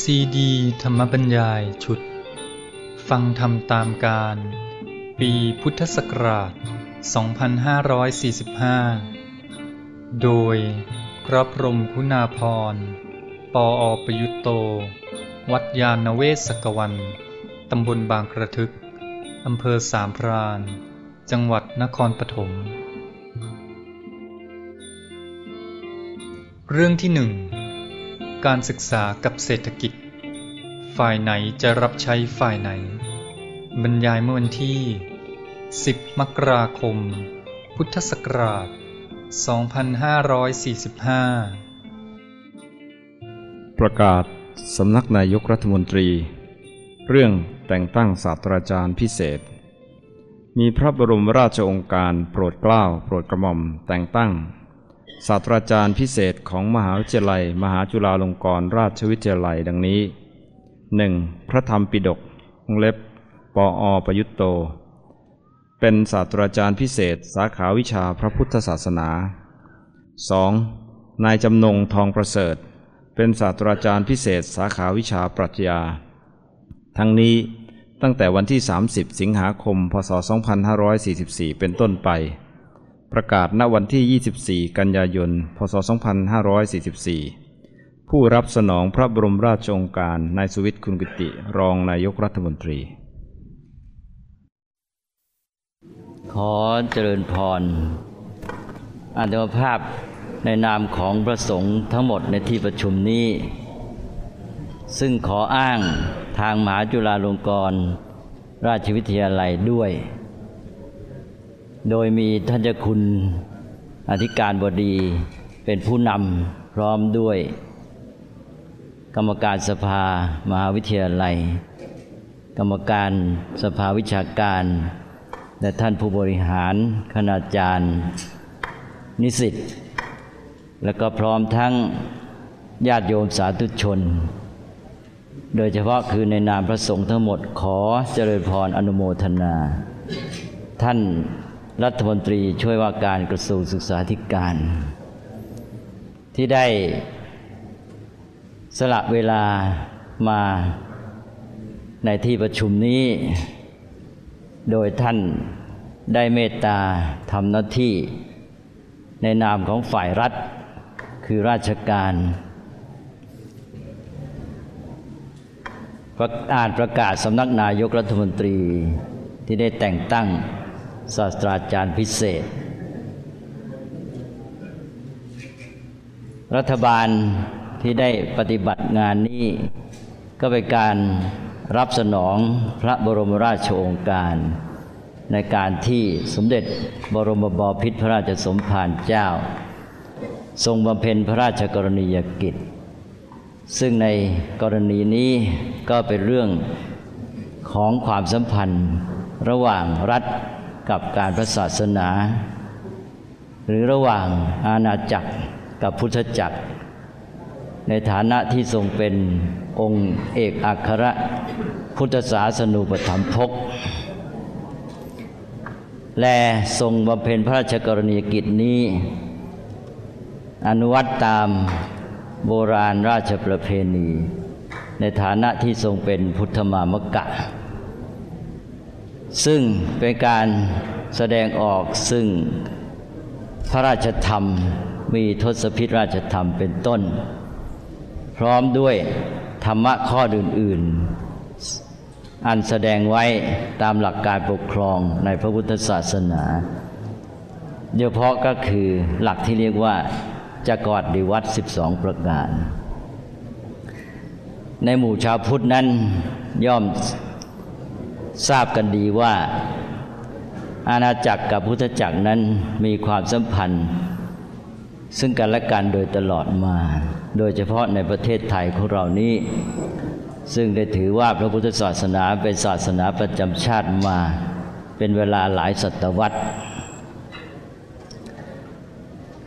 ซีดี ธรรมบรรยายชุด ฟังธรรมตามการ ปีพุทธศักราช 2545 โดยพระพรมคุณาพร ปออประยุตโต วัดยาณเวศกวัน ตำบลบางกระทึก อำเภอสามพราน จังหวัดนครปฐม เรื่องที่หนึ่ง การศึกษากับเศรษฐกิจ ฝ่ายไหนจะรับใช้ฝ่ายไหน บรรยายเมื่อวันที่ 10 มกราคม พุทธศักราช 2545 ประกาศสำนักนายกรัฐมนตรี เรื่องแต่งตั้งศาสตราจารย์พิเศษ มีพระบรมราชองค์การโปรดเกล้าโปรดกระหม่อมแต่งตั้ง ศาสตราจารย์พิเศษของมหาวิทยาลัย มหาจุฬาลงกรณราชวิทยาลัยดังนี้ 1. พระธรรมปิฎกวงเล็บปออประยุตโต เป็นศาสตราจารย์พิเศษสาขาวิชาพระพุทธศาสนา 2. นายจำนงทองประเสริฐ เป็นศาสตราจารย์พิเศษสาขาวิชาปรัชญา ทั้งนี้ตั้งแต่วันที่ 30 สิงหาคม พศ 2544 เป็นต้นไป ประกาศณวันที่ 24 กันยายน พศ 2544 ผู้รับสนองพระบรมราชโองการนายสุวิทย์คุณกิติ รองนายกรัฐมนตรี ขอเจริญพรอาตมภาพในนามของพระสงฆ์ทั้งหมดในที่ประชุมนี้ ซึ่งขออ้างทางมหาจุฬาลงกรณราชวิทยาลัยด้วย โดยมีท่านเจ้าคุณอธิการบดีเป็นผู้นำพร้อมด้วย กรรมการสภามหาวิทยาลัย กรรมการสภาวิชาการ และท่านผู้บริหารคณาจารย์ นิสิตและก็พร้อมทั้งญาติโยมสาธุชน โดยเฉพาะคือในนามพระสงฆ์ทั้งหมดขอเจริญพรอนุโมทนา ท่าน รัฐมนตรีช่วยว่าการกระทรวงศึกษาธิการ ที่ได้สละเวลามาในที่ประชุมนี้ โดยท่านได้เมตตาทำหน้าที่ ในนามของฝ่ายรัฐคือราชการประอ่านประกาศสำนักนายกรัฐมนตรีที่ได้แต่งตั้ง ศาสตราจารย์พิเศษ รัฐบาลที่ได้ปฏิบัติงานนี้ ก็เป็นการรับสนองพระบรมราชโองการ ในการที่สมเด็จบรมบพิตรพระราชสมภารเจ้า ทรงบำเพ็ญพระราชกรณียกิจ ซึ่งในกรณีนี้ก็เป็นเรื่องของความสัมพันธ์ระหว่างรัฐ กับการพระศาสนา หรือระหว่างอาณาจักรกับพุทธจักร ในฐานะที่ทรงเป็นองค์เอกอัครพุทธศาสนูปถัมภกและทรงบำเพ็ญพระราชกรณียกิจนี้ อนุวัตตามโบราณราชประเพณี ในฐานะที่ทรงเป็นพุทธมามกะ ซึ่งเป็นการแสดงออกซึ่งพระราชธรรมมีทศพิธราชธรรมเป็นต้น พร้อมด้วยธรรมะข้ออื่น ๆ อันแสดงไว้ตามหลักการปกครองในพระพุทธศาสนาโดยเฉพาะก็คือหลักที่เรียกว่าจักรวรรดิวัตร12 ประการ ในหมู่ชาวพุทธนั้นย่อม ทราบกันดีว่า อาณาจักรกับพุทธจักรนั้นมีความสัมพันธ์ ซึ่งกันและกันโดยตลอดมา โดยเฉพาะในประเทศไทยของเรานี้ ซึ่งได้ถือว่าพระพุทธศาสนาเป็นศาสนาประจำชาติมา เป็นเวลาหลายศตวรรษ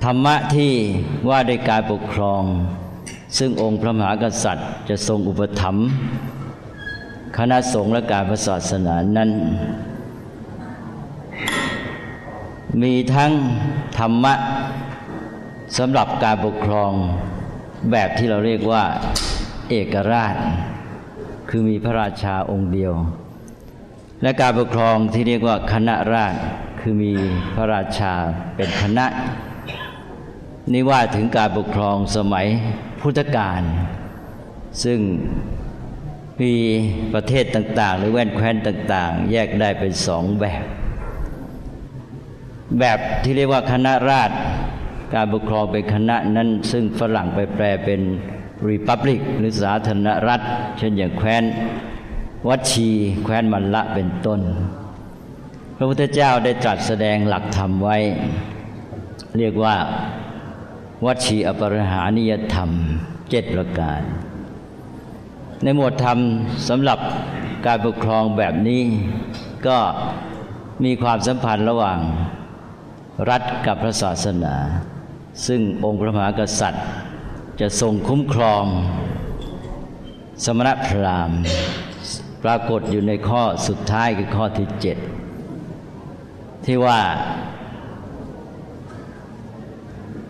ธรรมะที่ว่าด้วยการปกครอง ซึ่งองค์พระมหากษัตริย์จะทรงอุปถัมภ์ คณะสงฆ์และการพระศาสนานั้น มีทั้งธรรมะสำหรับการปกครองแบบที่เราเรียกว่าเอกราช คือมีพระราชาองค์เดียว และการปกครองที่เรียกว่าคณะราษฎรคือมีพระราชาเป็นคณะนี่ว่าถึงการปกครองสมัยพุทธกาลซึ่ง มีประเทศต่าง ๆ หรือแว่นแคว้นต่าง ๆ แยกได้เป็นสองแบบ แบบที่เรียกว่าคณะราษฎรการปกครองเป็นคณะนั้นซึ่งฝรั่งไปแปลเป็นรีพับลิกหรือสาธารณรัฐ เช่นอย่างแคว้นวัชีแคว้นมันละเป็นต้น พระพุทธเจ้าได้ตรัสแสดงหลักธรรมไว้ เรียกว่า วัชีอปรหานิยธรรมเจ็ดประการ ในหมวดธรรมสำหรับการปกครองแบบนี้ก็มีความสัมพันธ์ระหว่าง รัฐกับพระศาสนา ซึ่งองค์พระมหากษัตริย์ จะทรงคุ้มครอง สมณพราหมณ์ ปรากฏอยู่ในข้อสุดท้ายคือข้อที่เจ็ดที่ว่า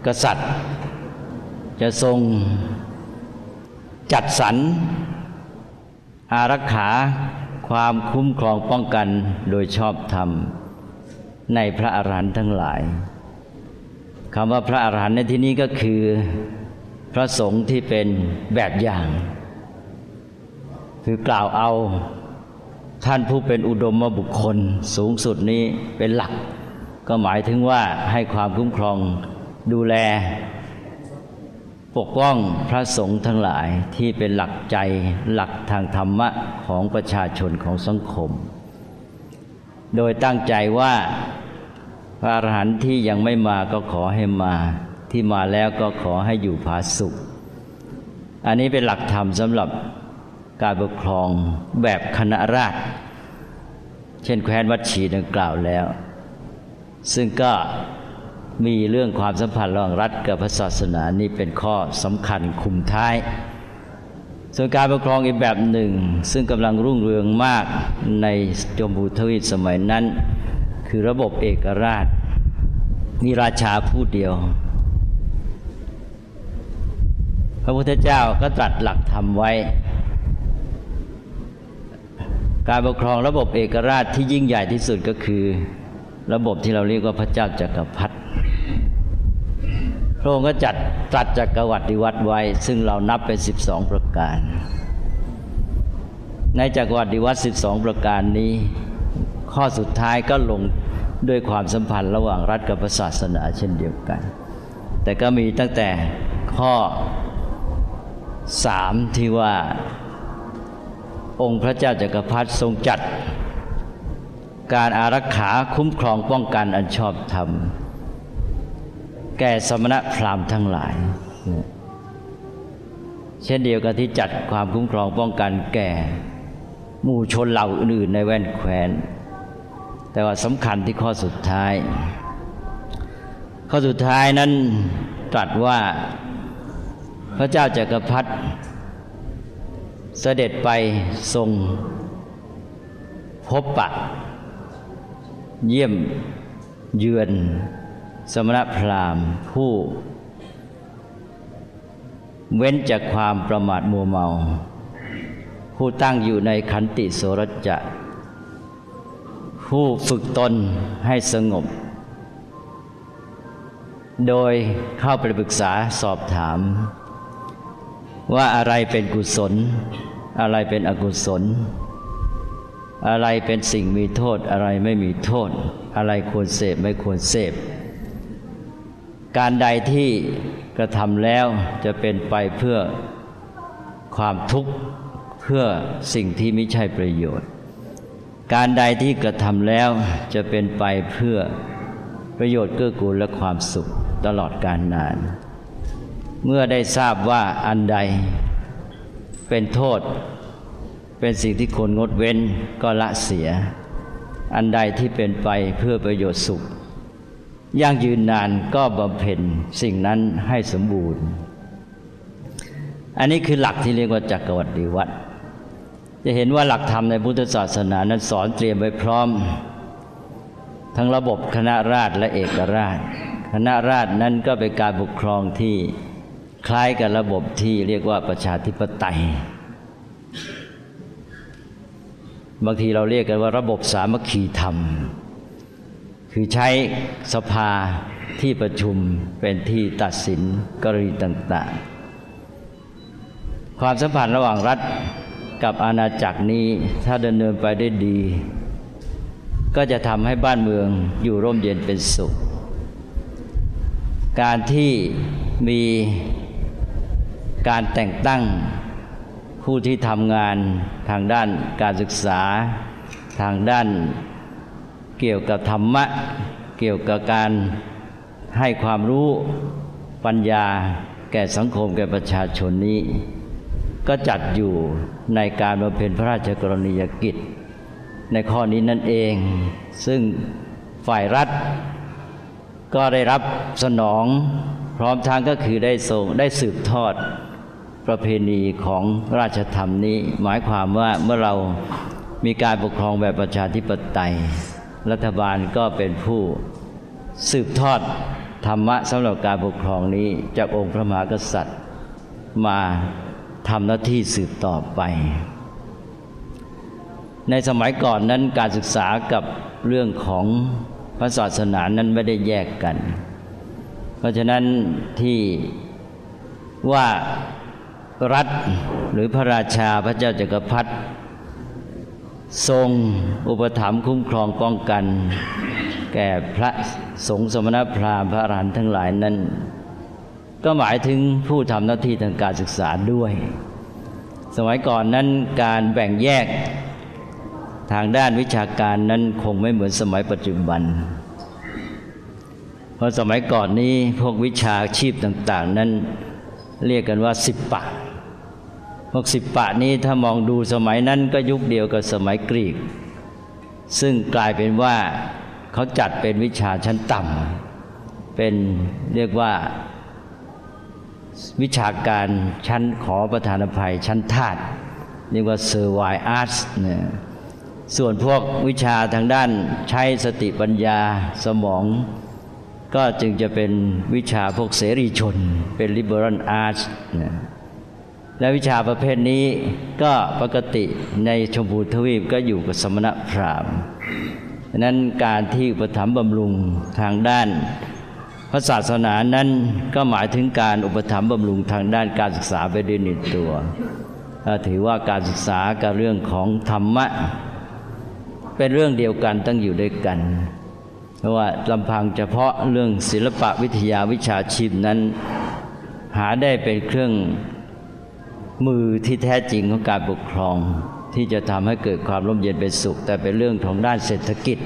กษัตริย์จะทรงจัดสรร อารักขาความคุ้มครองป้องกันโดยชอบธรรม ในพระอรหันต์ทั้งหลายคำว่าพระอรหันต์ในที่นี้ก็คือ พระสงฆ์ที่เป็นแบบอย่าง คือกล่าวเอาท่านผู้เป็นอุดมบุคคลสูงสุดนี้เป็นหลัก ก็หมายถึงว่าให้ความคุ้มครองดูแล ปกป้องพระสงฆ์ทั้งหลายที่เป็นหลักใจหลักทางธรรมะของประชาชนของสังคม โดยตั้งใจว่าพระอรหันต์ที่ยังไม่มาก็ขอให้มา ที่มาแล้วก็ขอให้อยู่ผาสุข อันนี้เป็นหลักธรรมสำหรับการปกครองแบบคณะราษฎรเช่นแคว้นวัดชีดังกล่าวแล้ว ซึ่งก็ มีเรื่องความสัมพันธ์ระหว่างรัฐกับพระศาสนานี่เป็นข้อสำคัญคุมท้าย ส่วนการปกครองอีกแบบหนึ่ง ซึ่งกำลังรุ่งเรืองมากในจมพูทวีปสมัยนั้น คือระบบเอกราชมีราชาผู้เดียว พระพุทธเจ้าก็ตรัสหลักธรรมไว้ การปกครองระบบเอกราชที่ยิ่งใหญ่ที่สุดก็คือ ระบบที่เราเรียกว่าพระเจ้าจักรพรรดิ พระองค์ก็จัดตรัสจักรวรรดิวัดไว้ ซึ่งเรานับเป็น12ประการ ในจักรวรรดิวัด12ประการนี้ ข้อสุดท้ายก็ลงด้วยความสัมพันธ์ระหว่างรัฐกับศาสนาเช่นเดียวกัน แต่ก็มีตั้งแต่ข้อสามที่ว่าองค์พระเจ้าจักรพรรดิทรงจัด การอารักขาคุ้มครองป้องกันอันชอบธรรม แก่สมณพราหมณ์ทั้งหลาย เช่นเดียวกับที่จัดความคุ้มครองป้องกันแก่หมู่ชนเหล่าอื่นในแว่นแคว้น แต่ว่าสำคัญที่ข้อสุดท้าย ข้อสุดท้ายนั้นตรัสว่าพระเจ้าจากักรพรรดิเสด็จไปทรง พบปะ เยี่ยมเยือน สมณพราหมณ์ผู้ เว้นจากความประมาทมัวเมา ผู้ตั้งอยู่ในขันติโสรจะ ผู้ฝึกตนให้สงบ โดยเข้าไปปรึกษาสอบถาม ว่าอะไรเป็นกุศล อะไรเป็นอกุศลอะไรเป็นสิ่งมีโทษอะไรไม่มีโทษ อะไรควรเสพไม่ควรเสพ การใดที่กระทำแล้วจะเป็นไปเพื่อความทุกข์เพื่อสิ่งที่ไม่ใช่ประโยชน์ การใดที่กระทำแล้วจะเป็นไปเพื่อประโยชน์เกื้อกูลและความสุขตลอดการนาน เมื่อได้ทราบว่าอันใดเป็นโทษ เป็นสิ่งที่ควรงดเว้นก็ละเสีย อันใดที่เป็นไปเพื่อประโยชน์สุข ยั่งยืนนานก็บำเพ็ญสิ่งนั้นให้สมบูรณ์ อันนี้คือหลักที่เรียกว่าจักรวรรดิวัตรจะเห็นว่าหลักธรรมในพุทธศาสนานั้นสอนเตรียมไว้พร้อม ทั้งระบบคณะราษฎรและเอกราช คณะราษฎรนั้นก็เป็นการปกครองที่คล้ายกับระบบที่เรียกว่าประชาธิปไตย บางทีเราเรียกกันว่าระบบสามัคคีธรรม คือใช้สภาที่ประชุมเป็นที่ตัดสินกรณีต่างๆ ความสัมพันธ์ระหว่างรัฐกับอาณาจักรนี้ถ้าดำเนินไปได้ดี ก็จะทำให้บ้านเมืองอยู่ร่มเย็นเป็นสุข การที่มีการแต่งตั้งผู้ที่ทำงานทางด้านการศึกษา ทางด้าน เกี่ยวกับธรรมะ เกี่ยวกับการให้ความรู้ปัญญาแก่สังคมแก่ประชาชนนี้ ก็จัดอยู่ในการบำเพ็ญพระราชกรณียกิจ ในข้อนี้นั่นเอง ซึ่งฝ่ายรัฐก็ได้รับสนองพร้อมทั้งก็คือได้ส่งได้สืบทอดประเพณีของราชธรรมนี้ หมายความว่าเมื่อเรามีการปกครองแบบประชาธิปไตย รัฐบาลก็เป็นผู้สืบทอดธรรมะสำหรับการปกครองนี้จากองค์พระมหากษัตริย์ มาทำหน้าที่สืบต่อไป ในสมัยก่อนนั้นการศึกษากับเรื่องของพระศาสนานั้นไม่ได้แยกกัน เพราะฉะนั้นที่ว่ารัฐหรือพระราชาพระเจ้าจักรพรรดิ ทรงอุปถัมภ์คุ้มครองป้องกัน แก่พระสงฆ์สมณพราหมณ์พระอรหันต์ทั้งหลายนั้น ก็หมายถึงผู้ทำหน้าที่ทางการศึกษาด้วย สมัยก่อนนั้นการแบ่งแยกทางด้านวิชาการนั้นคงไม่เหมือนสมัยปัจจุบัน เพราะสมัยก่อนนี้พวกวิชาชีพต่าง ๆ นั้นเรียกกันว่าสิบปะ พวกสิบปะนี้ถ้ามองดูสมัยนั้นก็ยุคเดียวกับสมัยกรีก ซึ่งกลายเป็นว่าเขาจัดเป็นวิชาชั้นต่ำเป็นเรียกว่าวิชาการชั้นขอประธานภัยชั้นทาสเรียกว่าเซอร์ไวอาร์ตเนี่ยส่วนพวกวิชาทางด้านใช้สติปัญญาสมอง ก็จึงจะเป็นวิชาพวกเสรีชน เป็น liberal arts นะ และวิชาประเภทนี้ก็ปกติในชมพูทวีปก็อยู่กับสมณพราหมณ์ดังนั้นการที่อุปถัมภ์บำรุงทางด้านพระศาสนานั้นก็หมายถึงการอุปถัมภ์บำรุงทางด้านการศึกษาไปด้วยในตัวถือว่าการศึกษากับเรื่องของธรรมะ เป็นเรื่องเดียวกันตั้งอยู่ด้วยกัน เพราะว่าลำพังเฉพาะเรื่องศิลปะวิทยาวิชาชีพนั้น หาได้เป็นเครื่อง มือที่แท้จริงของการปกครอง ที่จะทำให้เกิดความร่มเย็นเป็นสุข แต่เป็นเรื่องของด้านเศรษฐกิจ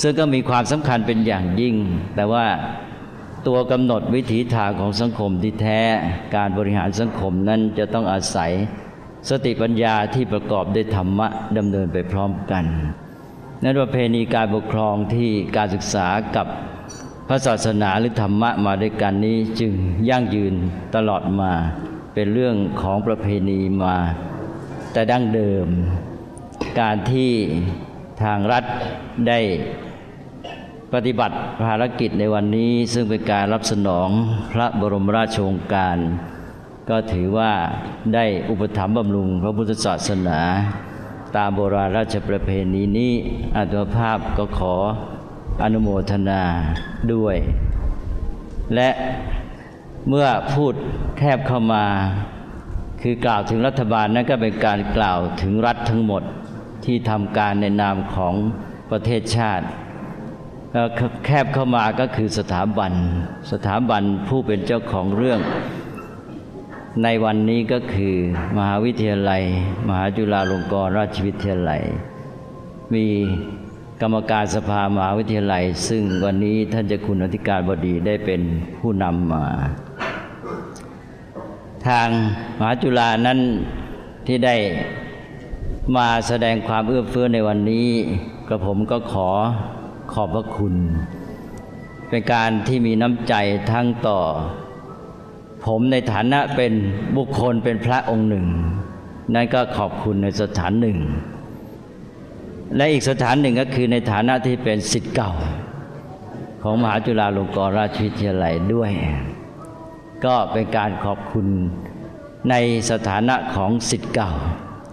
ซึ่งก็มีความสำคัญเป็นอย่างยิ่ง แต่ว่าตัวกำหนดวิถีทางของสังคมที่แท้การบริหารสังคมนั้นจะต้องอาศัยสติปัญญาที่ประกอบด้วยธรรมะดำเนินไปพร้อมกัน นั้นประเพณีการปกครองที่การศึกษากับพระศาสนาหรือธรรมะมาด้วยกันนี้จึงยั่งยืนตลอดมา เป็นเรื่องของประเพณีมา แต่ดั้งเดิม การที่ทางรัฐได้ปฏิบัติภารกิจในวันนี้ซึ่งเป็นการรับสนองพระบรมราชโองการ ก็ถือว่าได้อุปถัมภ์บำรุงพระพุทธศาสนา ตามโบราณราชประเพณีนี้อัตภาพก็ขออนุโมทนาด้วย และ เมื่อพูดแคบเข้ามา คือกล่าวถึงรัฐบาลนั้นก็เป็นการกล่าวถึงรัฐทั้งหมดที่ทำการในนามของประเทศชาติแคบเข้ามาก็คือสถาบัน สถาบันผู้เป็นเจ้าของเรื่อง ในวันนี้ก็คือ มหาวิทยาลัย มหาจุฬาลงกรณราชวิทยาลัย มีกรรมการสภามหาวิทยาลัย ซึ่งวันนี้ท่านเจ้าคุณอธิการบดีได้เป็นผู้นำมา ทางมหาจุฬานั้นที่ได้มาแสดงความเอื้อเฟื้อในวันนี้กระผมก็ขอขอบพระคุณ เป็นการที่มีน้ำใจทั้งต่อ ผมในฐานะเป็นบุคคลเป็นพระองค์หนึ่ง นั่นก็ขอบคุณในสถานหนึ่ง และอีกสถานหนึ่งก็คือในฐานะที่เป็นสิทธิ์เก่า ของมหาจุฬาลงกรณราชวิทยาลัยด้วย ก็เป็นการขอบคุณในสถานะของสิทธิ์เก่า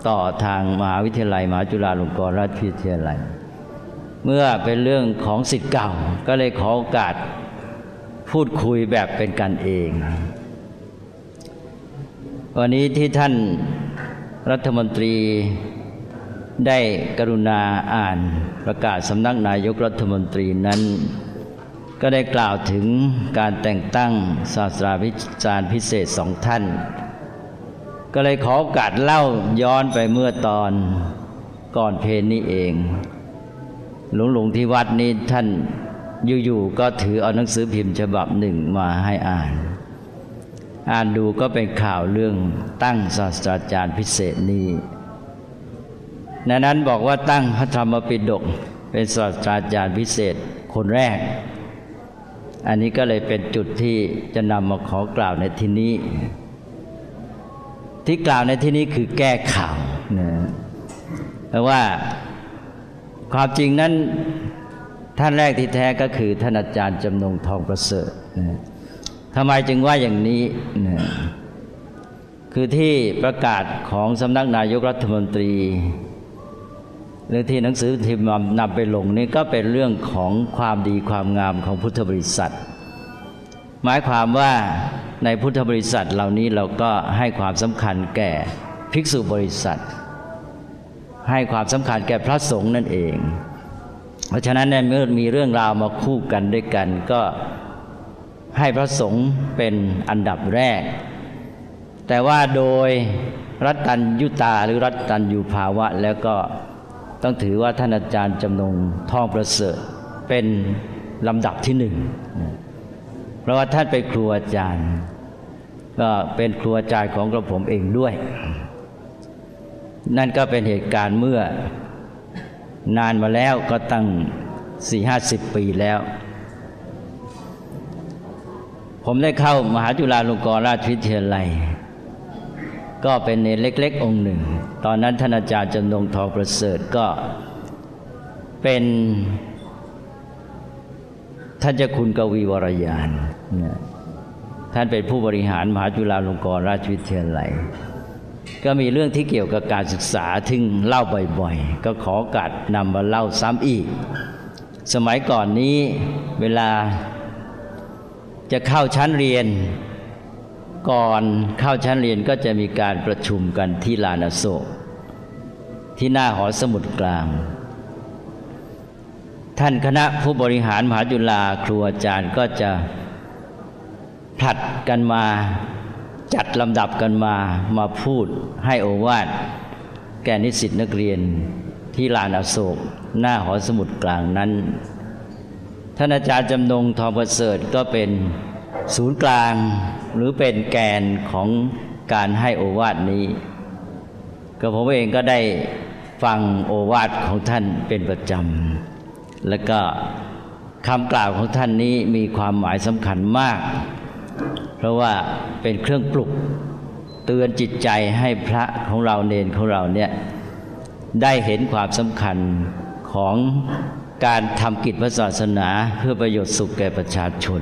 ต่อทางมหาวิทยาลัยมหาจุฬาลงกรณราชวิทยาลัย เมื่อเป็นเรื่องของสิทธิ์เก่า ก็เลยขอโอกาสพูดคุยแบบเป็นกันเอง วันนี้ที่ท่านรัฐมนตรีได้กรุณาอ่านประกาศสำนักนายกรัฐมนตรีนั้น ก็ได้กล่าวถึงการแต่งตั้งศาสตราจารย์พิเศษสองท่าน ก็เลยขอโอกาสเล่าย้อนไปเมื่อตอนก่อนเพลนี้เอง หลวงหลวงที่วัดนี้ท่านอยู่ๆก็ถือเอาหนังสือพิมพ์ฉบับหนึ่งมาให้อ่าน อ่านดูก็เป็นข่าวเรื่องตั้งศาสตราจารย์พิเศษนี้ในนั้นบอกว่าตั้งพระธรรมปิฎกเป็นศาสตราจารย์พิเศษคนแรก อันนี้ก็เลยเป็นจุดที่จะนำมาขอกล่าวในที่นี้ ที่กล่าวในที่นี้คือแก้ข่าวนะเพราะว่าความจริงนั้นท่านแรกที่แท้ก็คือท่านอาจารย์จำนงทองประเสริฐนะทำไมจึงว่าอย่างนี้นะคือที่ประกาศของสำนักนายกรัฐมนตรี หรือที่หนังสือพิมพ์นำไปลงนี่ก็เป็นเรื่องของความดีความงามของพุทธบริษัท หมายความว่าในพุทธบริษัทเหล่านี้เราก็ให้ความสำคัญแก่ภิกษุบริษัท ให้ความสำคัญแก่พระสงฆ์นั่นเอง เพราะฉะนั้นเมื่อมีเรื่องราวมาคู่กันด้วยกันก็ให้พระสงฆ์เป็นอันดับแรก แต่ว่าโดยรัตตัญยุตาหรือรัตตัญยูภาวะแล้วก็ ต้องถือว่าท่านอาจารย์จำนงทองประเสริฐเป็นลำดับที่หนึ่ง เพราะว่าท่านเป็นครูอาจารย์ ก็เป็นครูอาจารย์ของกระผมเองด้วย นั่นก็เป็นเหตุการณ์เมื่อนานมาแล้วก็ตั้งสี่ห้าสิบปีแล้ว ผมได้เข้ามหาจุฬาลงกรณราชวิทยาลัย ก็เป็นเนรเล็ก ๆ องค์หนึ่ง ตอนนั้นท่านอาจารย์จำนงทองประเสริฐก็เป็นท่านเจ้าคุณกวีวรยาน ท่านเป็นผู้บริหารมหาจุฬาลงกรณราชวิทยาลัย ก็มีเรื่องที่เกี่ยวกับการศึกษาทึ่งเล่าบ่อยๆ ก็ขอกัดนำมาเล่าซ้ำอีก สมัยก่อนนี้เวลาจะเข้าชั้นเรียน ก่อนเข้าชั้นเรียนก็จะมีการประชุมกันที่ลานอโศก ที่หน้าหอสมุดกลาง ท่านคณะผู้บริหารมหาจุฬาครูอาจารย์ก็จะผลัดกันมาจัดลำดับกันมามาพูดให้โอวาทแก่นิสิตนักเรียนที่ลานอโศก หน้าหอสมุดกลางนั้น ท่านอาจารย์จำนงทองประเสริฐก็เป็น ศูนย์กลางหรือเป็นแกนของการให้โอวาทนี้ ก็ผมเองก็ได้ฟังโอวาทของท่านเป็นประจำ แล้วก็คำกล่าวของท่านนี้มีความหมายสำคัญมาก เพราะว่าเป็นเครื่องปลุกเตือนจิตใจให้พระของเราเนนของเราเนี่ยได้เห็นความสำคัญของการทำกิจพระศาสนาเพื่อประโยชน์สุขแก่ประชาชน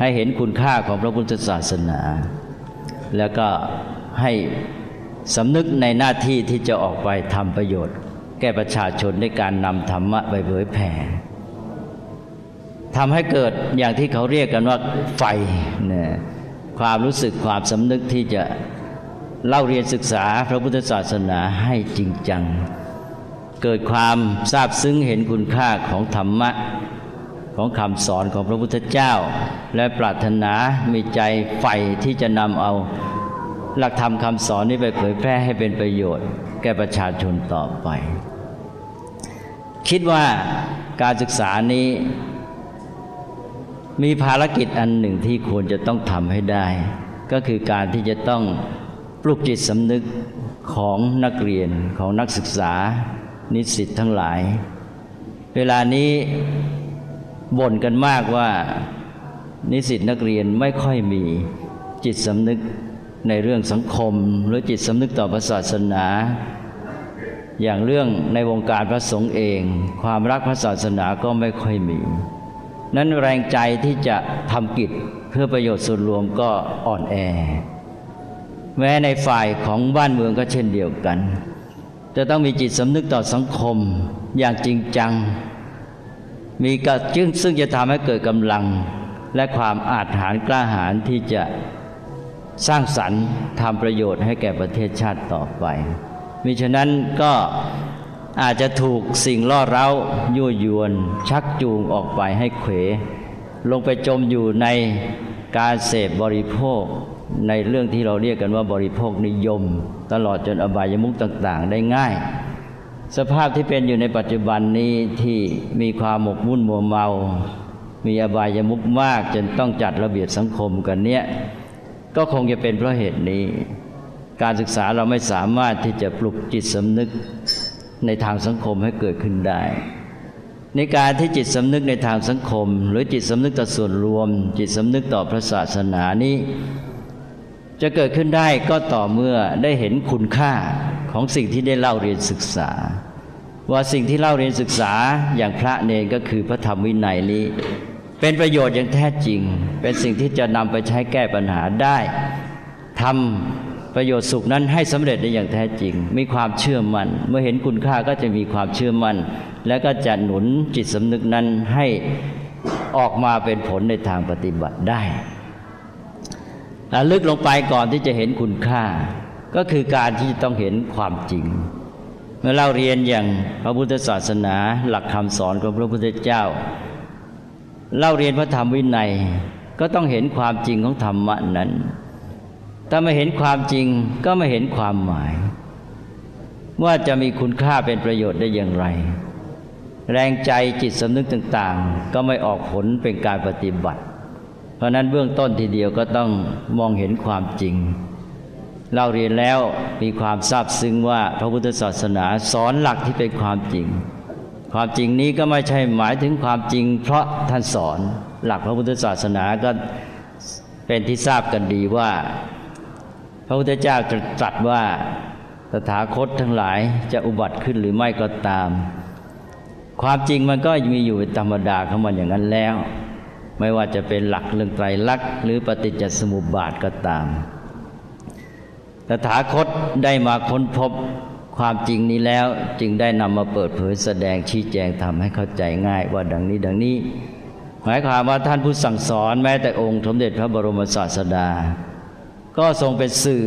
ให้เห็นคุณค่าของพระพุทธศาสนา แล้วก็ให้สำนึกในหน้าที่ที่จะออกไปทำประโยชน์ แก่ประชาชนในการนำธรรมะไปเผยแผ่ทำให้เกิดอย่างที่เขาเรียกกันว่าไฟเนี่ยความรู้สึกความสำนึกที่จะเล่าเรียนศึกษาพระพุทธศาสนาให้จริงจัง เกิดความทราบซึ้งเห็นคุณค่าของธรรมะ ของคำสอนของพระพุทธเจ้า และปรารถนามีใจใฝ่ที่จะนำเอา หลักธรรมคำสอนนี้ไปเผยแพร่ให้เป็นประโยชน์ แก่ประชาชนต่อไป คิดว่าการศึกษานี้มีภารกิจอันหนึ่งที่ควรจะต้องทำให้ได้ ก็คือการที่จะต้องปลุกจิตสำนึกของนักเรียนของนักศึกษานิสิตทั้งหลาย เวลานี้ บ่นกันมากว่านิสิตนักเรียนไม่ค่อยมีจิตสำนึกในเรื่องสังคม หรือจิตสำนึกต่อพระศาสนา อย่างเรื่องในวงการพระสงฆ์เอง ความรักพระศาสนาก็ไม่ค่อยมี นั้นแรงใจที่จะทำกิจเพื่อประโยชน์ส่วนรวมก็อ่อนแอ แม้ในฝ่ายของบ้านเมืองก็เช่นเดียวกัน จะต้องมีจิตสำนึกต่อสังคมอย่างจริงจัง มีกระจึงซึ่งจะทำให้เกิดกำลัง และความอาจหารกล้าหาญที่จะสร้างสรรค์ทำประโยชน์ให้แก่ประเทศชาติต่อไปมิฉะนั้นก็อาจจะถูกสิ่งล่อเร้ายั่วยวน ชักจูงออกไปให้เขว ลงไปจมอยู่ในการเสพบริโภค ในเรื่องที่เราเรียกกันว่าบริโภคนิยม ตลอดจนอบายมุขต่าง ๆ ได้ง่าย สภาพที่เป็นอยู่ในปัจจุบันนี้ที่มีความหมกมุ่นมัวเมา มีอบายมุขมาก จนต้องจัดระเบียบสังคมกันเนี้ยก็คงจะเป็นเพราะเหตุนี้ การศึกษาเราไม่สามารถที่จะปลุกจิตสำนึกในทางสังคมให้เกิดขึ้นได้ในการที่จิตสำนึกในทางสังคม หรือจิตสำนึกต่อส่วนรวม จิตสำนึกต่อพระศาสนานี้ จะเกิดขึ้นได้ก็ต่อเมื่อได้เห็นคุณค่า ของสิ่งที่ได้เล่าเรียนศึกษา ว่าสิ่งที่เล่าเรียนศึกษาอย่างพระเนรก็คือพระธรรมวินัยนี้ เป็นประโยชน์อย่างแท้จริง เป็นสิ่งที่จะนำไปใช้แก้ปัญหาได้ทำประโยชน์สุขนั้นให้สำเร็จได้อย่างแท้จริง มีความเชื่อมัน่นเมื่อเห็นคุณค่าก็จะมีความเชื่อมัน่นและก็จะหนุนจิตสำนึกนั้นให้ออกมาเป็นผลในทางปฏิบัติได้ลึกลงไปก่อนที่จะเห็นคุณค่า ก็คือการที่ต้องเห็นความจริง เมื่อเราเรียนอย่างพระพุทธศาสนา หลักคำสอนของพระพุทธเจ้า เราเรียนพระธรรมวินัย ก็ต้องเห็นความจริงของธรรมะนั้น ถ้าไม่เห็นความจริงก็ไม่เห็นความหมาย ว่าจะมีคุณค่าเป็นประโยชน์ได้อย่างไร แรงใจจิตสำนึกต่างๆ ก็ไม่ออกผลเป็นการปฏิบัติ เพราะนั้นเบื้องต้นทีเดียวก็ต้องมองเห็นความจริง เราเรียนแล้วมีความทราบซึ้งว่าพระพุทธศาสนาสอนหลักที่เป็นความจริง ความจริงนี้ก็ไม่ใช่หมายถึงความจริง เพราะท่านสอนหลักพระพุทธศาสนาก็เป็นที่ทราบกันดีว่า พระพุทธเจ้าตรัสว่าตถาคตทั้งหลายจะอุบัติขึ้นหรือไม่ก็ตาม ความจริงมันก็มีอยู่ธรรมดาของมันอย่างนั้นแล้ว ไม่ว่าจะเป็นหลักเรื่องไตรลักษณ์หรือปฏิจจสมุปบาทก็ตาม ตถาคตได้มาค้นพบความจริงนี้แล้วจึงได้นำมาเปิดเผยแสดงชี้แจงทำให้เข้าใจง่ายว่าดังนี้ดังนี้ หมายความว่าท่านผู้สั่งสอนแม้แต่องค์สมเด็จพระบรมศาสดา ก็ทรงเป็นสื่อ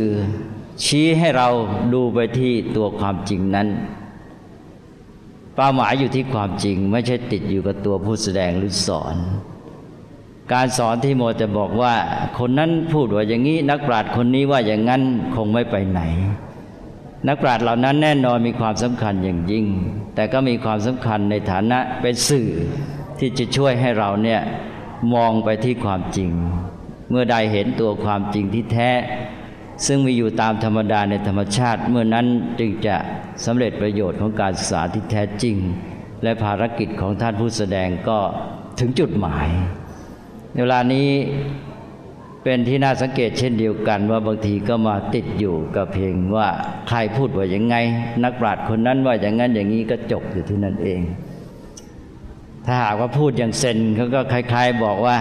ชี้ให้เราดูไปที่ตัวความจริงนั้นเป้าหมายอยู่ที่ความจริง ไม่ใช่ติดอยู่กับตัวผู้แสดงหรือสอน การสอนที่โมจะบอกว่า คนนั้นพูดว่าอย่างนี้ นักปราชญ์คนนี้ว่าอย่างนั้นคงไม่ไปไหน นักปราชญ์เหล่านั้นแน่นอนมีความสำคัญอย่างยิ่ง แต่ก็มีความสำคัญในฐานะเป็นสื่อที่จะช่วยให้เราเนี่ยมองไปที่ความจริง เมื่อใดเห็นตัวความจริงที่แท้ ซึ่งมีอยู่ตามธรรมดาในธรรมชาติ เมื่อนั้นจึงจะสำเร็จประโยชน์ของการศึกษาที่แท้จริง และภารกิจของท่านผู้แสดงก็ถึงจุดหมาย เวลานี้เป็นที่น่าสังเกตเช่นเดียวกันว่าบางทีก็มาติดอยู่กับเพียงว่าใครพูดว่าอย่างไง นักปราชญ์คนนั้นว่าอย่างนั้นอย่างนี้ก็จบอยู่ที่นั่นเอง ถ้าหากว่าพูดอย่างเซนเขาก็คล้าย ๆบอกว่า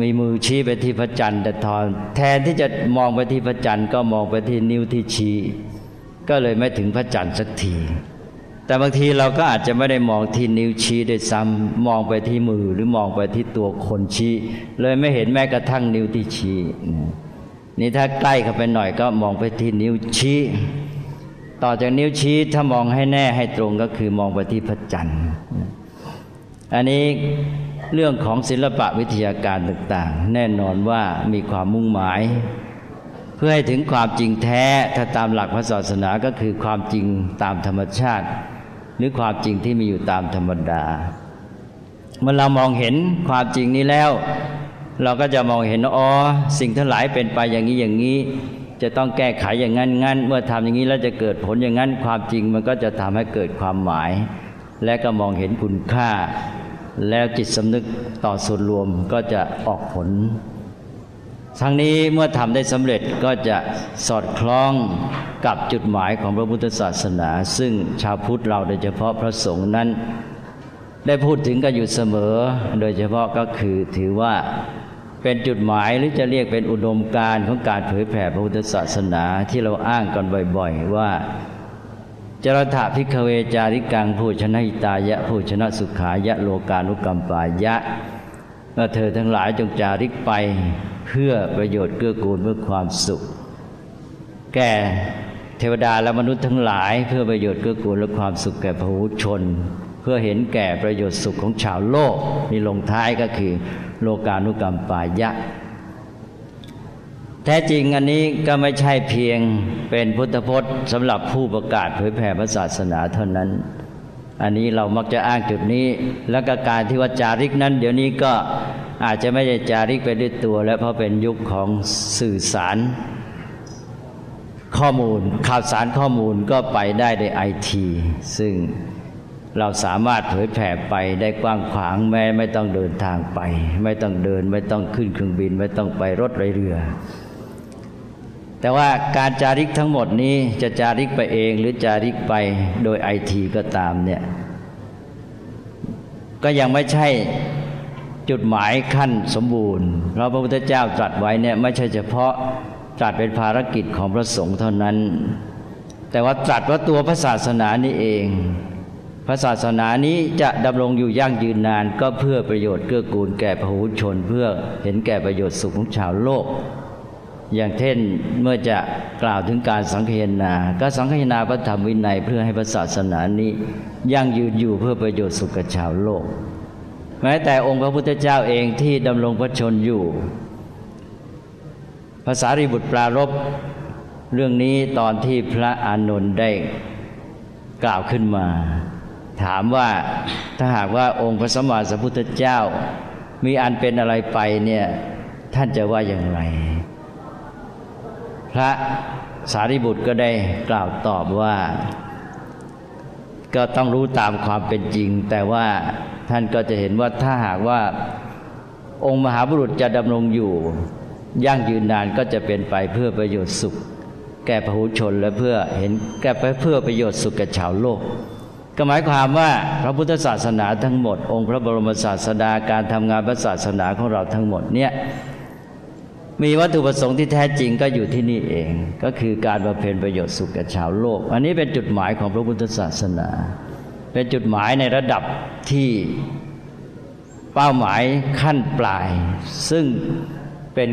มีมือชี้ไปที่พระจันทร์แต่ทอนแทนที่จะมองไปที่พระจันทร์ก็มองไปที่นิ้วที่ชี้ ก็เลยไม่ถึงพระจันทร์สักที แต่บางทีเราก็อาจจะไม่ได้มองที่นิ้วชี้ด้วยซ้ำมองไปที่มือหรือมองไปที่ตัวคนชี้ เลยไม่เห็นแม้กระทั่งนิ้วที่ชี้นี่ถ้าใกล้เข้าไปหน่อยก็มองไปที่นิ้วชี้ ต่อจากนิ้วชี้ถ้ามองให้แน่ให้ตรงก็คือมองไปที่พระจันทร์อันนี้เรื่องของศิลปะวิทยาการต่างๆ แน่นอนว่ามีความมุ่งหมาย เพื่อให้ถึงความจริงแท้ถ้าตามหลักพระศาสนาก็คือความจริงตามธรรมชาติ หรือความจริงที่มีอยู่ตามธรรมดา เมื่อเรามองเห็นความจริงนี้แล้ว เราก็จะมองเห็นอ๋อสิ่งทั้งหลายเป็นไปอย่างนี้อย่างนี้ จะต้องแก้ไขอย่างนั้นงั้น เมื่อทำอย่างนี้แล้วจะเกิดผลอย่างนั้น ความจริงมันก็จะทำให้เกิดความหมาย และก็มองเห็นคุณค่า แล้วจิตสำนึกต่อส่วนรวมก็จะออกผล ทั้งนี้เมื่อทำได้สำเร็จก็จะสอดคล้องกับจุดหมายของพระพุทธศาสนา ซึ่งชาวพุทธเราโดยเฉพาะพระสงฆ์นั้น ได้พูดถึงกันอยู่เสมอ โดยเฉพาะก็คือถือว่าเป็นจุดหมายหรือจะเรียกเป็นอุดมการณ์ของการเผยแผ่พระพุทธศาสนาที่เราอ้างกันบ่อยๆ ว่าจรถาพิกเวจาริกังผู้ชนะหิตายะผู้ชนะสุขายะโลกานุกรรมปายะเมื่อเธอทั้งหลายจงจาริกไป เพื่อประโยชน์เกื้อกูลเพื่อความสุข แก่เทวดาและมนุษย์ทั้งหลาย เพื่อประโยชน์เกื้อกูลและความสุขแก่พหูชน เพื่อเห็นแก่ประโยชน์สุขของชาวโลกมีลงท้ายก็คือโลกานุกรรมปายะ แท้จริงอันนี้ก็ไม่ใช่เพียงเป็นพุทธพจน์สำหรับผู้ประกาศเผยแผ่พระศาสนาเท่านั้นอันนี้เรามักจะอ้างจุดนี้ แล้วก็การที่ว่าจาริกนั้น เดี๋ยวนี้ก็ อาจจะไม่ได้จาริกไปด้วยตัว แล้วเพราะเป็นยุคของสื่อสาร ข้อมูลข่าวสารข้อมูลก็ไปได้ในไอทีซึ่งเราสามารถเผยแผ่ไปได้กว้างขวางแม้ไม่ต้องเดินทางไป ไม่ต้องเดิน ไม่ต้องขึ้นเครื่องบิน ไม่ต้องไปรถไรเรือ แต่ว่าการจาริกทั้งหมดนี้จะจาริกไปเองหรือจาริกไปโดยไอทีก็ตามเนี่ยก็ยังไม่ใช่ จุดหมายขั้นสมบูรณ์เพราะพระพุทธเจ้าตรัสไว้เนี่ยไม่ใช่เฉพาะตรัสเป็นภารกิจของพระสงฆ์เท่านั้น แต่ว่าตรัสว่าตัวพระศาสนานี้เอง พระศาสนานี้จะดำรงอยู่ยั่งยืนนาน ก็เพื่อประโยชน์เกื้อกูลแก่พหูชน เพื่อเห็นแก่ประโยชน์สุขของชาวโลก อย่างเช่นเมื่อจะกล่าวถึงการสังคนา ก็สังคนาพระธรรมวินัยเพื่อให้พระศาสนานี้ยั่งยืนอยู่เพื่อประโยชน์สุขกับชาวโลก แม้แต่องค์พระพุทธเจ้าเองที่ดำรงพระชนอยู่ ภาษาริบุตรปรารบเรื่องนี้ตอนที่พระอานนท์ได้กล่าวขึ้นมา ถามว่าถ้าหากว่าองค์พระสัมมาสัมพุทธเจ้า มีอันเป็นอะไรไปเนี่ยท่านจะว่าอย่างไร พระสารีบุตรก็ได้กล่าวตอบว่า ก็ต้องรู้ตามความเป็นจริง แต่ว่า ท่านก็จะเห็นว่าถ้าหากว่าองค์มหาบุรุษจะดำรงอยู่ ยั่งยืนนานก็จะเป็นไปเพื่อประโยชน์สุข แก่พหูชนและเพื่อเห็นแก่เพื่อประโยชน์สุขแก่ชาวโลก ก็หมายความว่าพระพุทธศาสนาทั้งหมด องค์พระบรมศาสดาการทำงานพระศาสนาของเราทั้งหมดเนี่ยมีวัตถุประสงค์ที่แท้จริงก็อยู่ที่นี่เอง ก็คือการบำเพ็ญประโยชน์สุขแก่ชาวโลก อันนี้เป็นจุดหมายของพระพุทธศาสนา เป็นจุดหมายในระดับที่เป้าหมายขั้นปลาย ซึ่งเป็น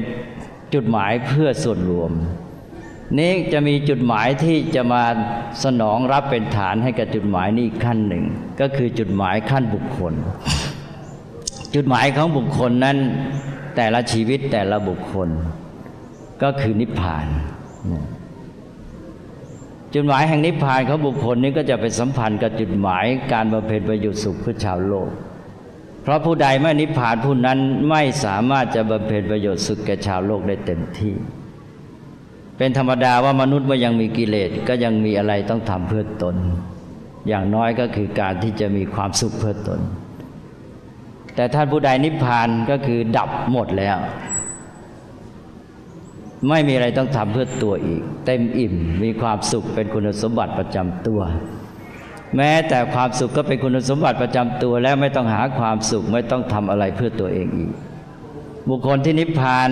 จุดหมายเพื่อส่วนรวม นี้จะมีจุดหมายที่จะมาสนองรับเป็นฐานให้กับจุดหมายนี้อีกขั้นหนึ่ง ก็คือจุดหมายขั้นบุคคล จุดหมายของบุคคลนั้น แต่ละชีวิตแต่ละบุคคล ก็คือนิพพาน จุดหมายแห่งนิพพานของบุคคลนี้ก็จะไปสัมพันธ์กับจุดหมายการบำเพ็ญประโยชน์สุขเพื่อชาวโลก เพราะผู้ใดไม่นิพพานผู้นั้นไม่สามารถจะบำเพ็ญประโยชน์สุขแก่ชาวโลกได้เต็มที่ เป็นธรรมดาว่ามนุษย์เมื่อยังมีกิเลสก็ยังมีอะไรต้องทำเพื่อตน อย่างน้อยก็คือการที่จะมีความสุขเพื่อตน แต่ท่านผู้ใดนิพพานก็คือดับหมดแล้ว ไม่มีอะไรต้องทำเพื่อตัวอีก เต็มอิ่มมีความสุขเป็นคุณสมบัติประจำตัว แม้แต่ความสุขก็เป็นคุณสมบัติประจำตัว แล้วไม่ต้องหาความสุขไม่ต้องทำอะไรเพื่อตัวเองอีก บุคคลที่นิพพาน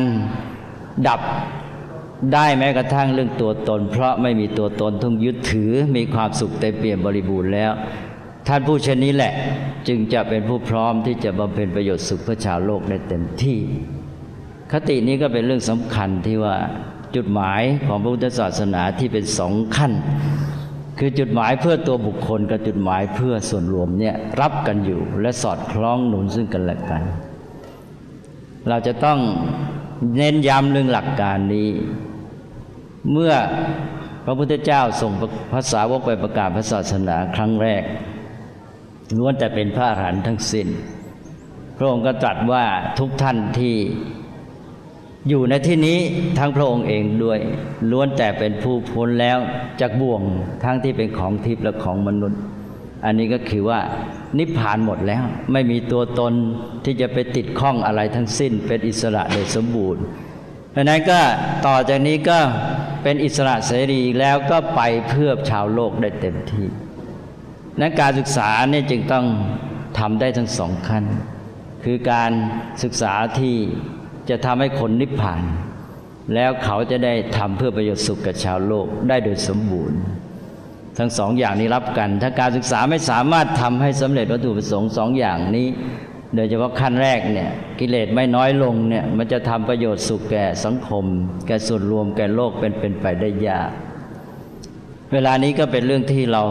ดับได้แม้กระทั่งเรื่องตัวตน เพราะไม่มีตัวตนทุ่งยึดถือมีความสุขเต็มเปี่ยมบริบูรณ์แล้ว ท่านผู้เช่นนี้แหละ จึงจะเป็นผู้พร้อมที่จะบำเพ็ญประโยชน์สุขเพื่อชาวโลกได้เต็มที่ คตินี้ก็เป็นเรื่องสำคัญที่ว่าจุดหมายของพระพุทธศาสนาที่เป็นสองขั้น คือจุดหมายเพื่อตัวบุคคลกับจุดหมายเพื่อส่วนรวมเนี่ยรับกันอยู่และสอดคล้องหนุนซึ่งกันและกัน เราจะต้องเน้นย้ำเรื่องหลักการนี้ เมื่อพระพุทธเจ้าส่งภาษาวกไปประกาศพระศาสนาครั้งแรกล้วนแต่เป็นพระอรหันต์ทั้งสิ้น พระองค์ก็ตรัสว่าทุกท่านที่ อยู่ในที่นี้ทั้งพระองค์เองด้วย ล้วนแต่เป็นผู้พ้นแล้วจากบ่วงทั้งที่เป็นของทิพย์และของมนุษย์ อันนี้ก็คือว่านิพพานหมดแล้ว ไม่มีตัวตนที่จะไปติดข้องอะไรทั้งสิ้น เป็นอิสระโดยสมบูรณ์เพราะนั้นก็ต่อจากนี้ก็เป็นอิสระเสรีแล้วก็ไปเพื่อชาวโลกได้เต็มที่นั้นการศึกษาเนี่ยจึงต้องทำได้ทั้งสองขั้น คือการศึกษาที่ จะทำให้คนนิพพาน แล้วเขาจะได้ทำเพื่อประโยชน์สุขกับชาวโลกได้โดยสมบูรณ์ ทั้งสองอย่างนี้รับกัน ถ้าการศึกษาไม่สามารถทำให้สำเร็จวัตถุประสงค์สองอย่างนี้ โดยเฉพาะขั้นแรกเนี่ยกิเลสไม่น้อยลงเนี่ยมันจะทำประโยชน์สุขแก่สังคม แก่ส่วนรวมแก่โลกเป็นเป็นไปได้ยาก เวลานี้ก็เป็นเรื่องที่เรา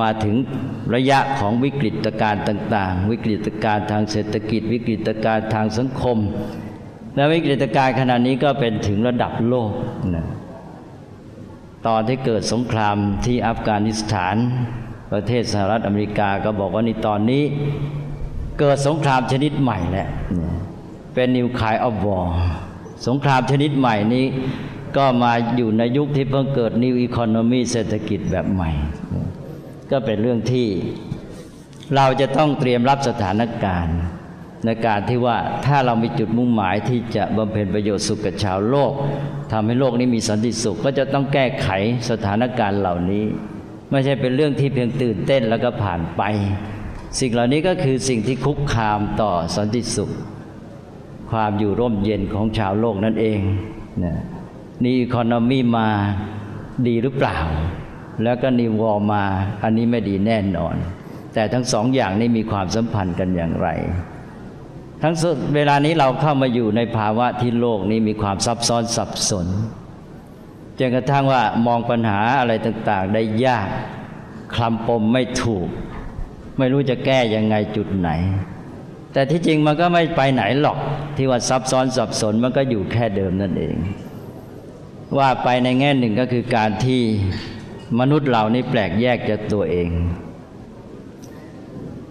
มาถึงระยะของวิกฤตการณ์ต่าง ๆ วิกฤตการณ์ทางเศรษฐกิจ วิกฤตการณ์ทางสังคม และวิกฤตการณ์ขณะนี้ก็เป็นถึงระดับโลกนะตอนที่เกิดสงครามที่อัฟกานิสถาน ประเทศสหรัฐอเมริกาก็บอกว่านี่ตอนนี้ เกิดสงครามชนิดใหม่แหละเป็นนิวคายออฟวอร์สงครามชนิดใหม่นี้ ก็มาอยู่ในยุคที่เพิ่งเกิดนิวอีคอนมีเศรษฐกิจแบบใหม่ ก็เป็นเรื่องที่ เราจะต้องเตรียมรับสถานการณ์ ในการที่ว่าถ้าเรามีจุดมุ่งหมายที่จะบำเพ็ญประโยชน์สุขกับชาวโลกทำให้โลกนี้มีสันติสุข ก็จะต้องแก้ไขสถานการณ์เหล่านี้ ไม่ใช่เป็นเรื่องที่เพียงตื่นเต้นแล้วก็ผ่านไป สิ่งเหล่านี้ก็คือสิ่งที่คุกคามต่อสันติสุข ความอยู่ร่มเย็นของชาวโลกนั่นเองนะนี่อีคอนมีมาดีหรือเปล่า แล้วก็นิวอมาอันนี้ไม่ดีแน่นอน แต่ทั้งสองอย่างนี้มีความสัมพันธ์กันอย่างไร ทั้งเวลานี้เราเข้ามาอยู่ในภาวะที่โลกนี้มีความซับซ้อนสับสนจนกระทั่งว่ามองปัญหาอะไรต่างๆ ได้ยากคลำปมไม่ถูก ไม่รู้จะแก้ยังไงจุดไหน แต่ที่จริงมันก็ไม่ไปไหนหรอก ที่ว่าซับซ้อนสับสนมันก็อยู่แค่เดิมนั่นเอง ว่าไปในแง่หนึ่งก็คือการที่มนุษย์เหล่านี้แปลกแยกจากตัวเอง